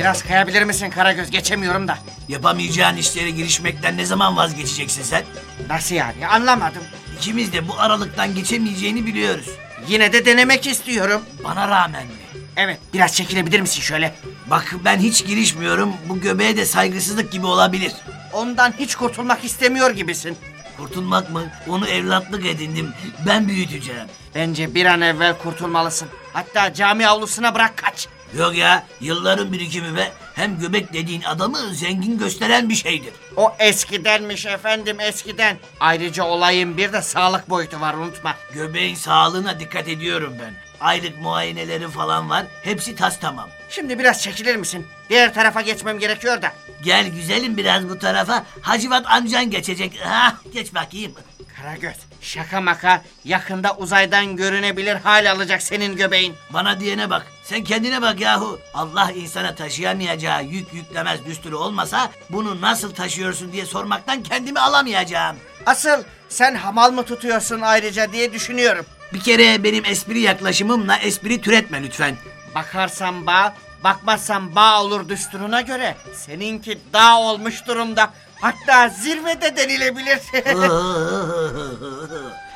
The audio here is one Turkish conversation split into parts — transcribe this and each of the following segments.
Biraz kayabilir misin Karagöz geçemiyorum da. Yapamayacağın işlere girişmekten ne zaman vazgeçeceksin sen? Nasıl yani anlamadım. İkimiz de bu aralıktan geçemeyeceğini biliyoruz. Yine de denemek istiyorum. Bana rağmen mi? Evet biraz çekilebilir misin şöyle? Bak ben hiç girişmiyorum. Bu göbeğe de saygısızlık gibi olabilir. Ondan hiç kurtulmak istemiyor gibisin. Kurtulmak mı? Onu evlatlık edindim. Ben büyüteceğim. Bence bir an evvel kurtulmalısın. Hatta cami avlusuna bırak kaç. Yok ya yılların birikimi ve hem göbek dediğin adamı zengin gösteren bir şeydir. O eskidenmiş efendim eskiden. Ayrıca olayın bir de sağlık boyutu var unutma. Göbeğin sağlığına dikkat ediyorum ben. Aylık muayeneleri falan var. Hepsi tas tamam. Şimdi biraz çekilir misin? Diğer tarafa geçmem gerekiyor da. Gel güzelim biraz bu tarafa. Hacivat amcan geçecek. Ha, geç bakayım. Karagöz şaka maka yakında uzaydan görünebilir hal alacak senin göbeğin. Bana diyene bak. Sen kendine bak yahu. Allah insana taşıyamayacağı yük yüklemez düsturu olmasa bunu nasıl taşıyorsun diye sormaktan kendimi alamayacağım. Asıl sen hamal mı tutuyorsun ayrıca diye düşünüyorum. Bir kere benim espri yaklaşımımla espri türetme lütfen. Bakarsan bağ, bakmazsan bağ olur düsturuna göre. Seninki dağ olmuş durumda. Hatta zirvede denilebilir.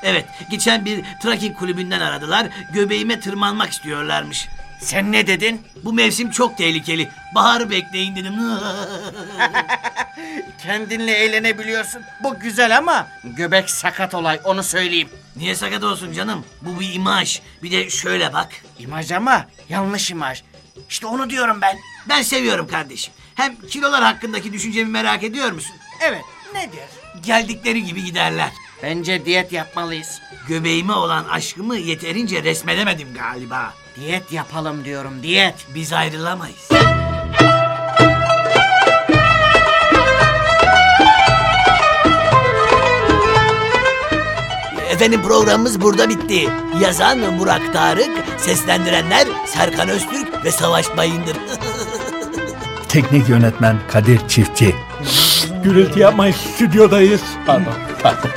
evet, geçen bir trekking kulübünden aradılar. Göbeğime tırmanmak istiyorlarmış. Sen ne dedin? Bu mevsim çok tehlikeli. Baharı bekleyin dedim. Kendinle eğlenebiliyorsun. Bu güzel ama göbek sakat olay onu söyleyeyim. Niye sakat olsun canım? Bu bir imaj. Bir de şöyle bak. İmaj ama yanlış imaj. İşte onu diyorum ben. Ben seviyorum kardeşim. Hem kilolar hakkındaki düşüncemi merak ediyor musun? Evet. Nedir? Geldikleri gibi giderler. Bence diyet yapmalıyız. Göbeğime olan aşkımı yeterince resmedemedim galiba. Diyet yapalım diyorum diyet. Biz ayrılamayız. Efendim programımız burada bitti. Yazan Murat Tarık, seslendirenler Serkan Öztürk ve Savaş Bayındır. Teknik yönetmen Kadir Çiftçi. Gürültü yapmayın stüdyodayız. Pardon, pardon.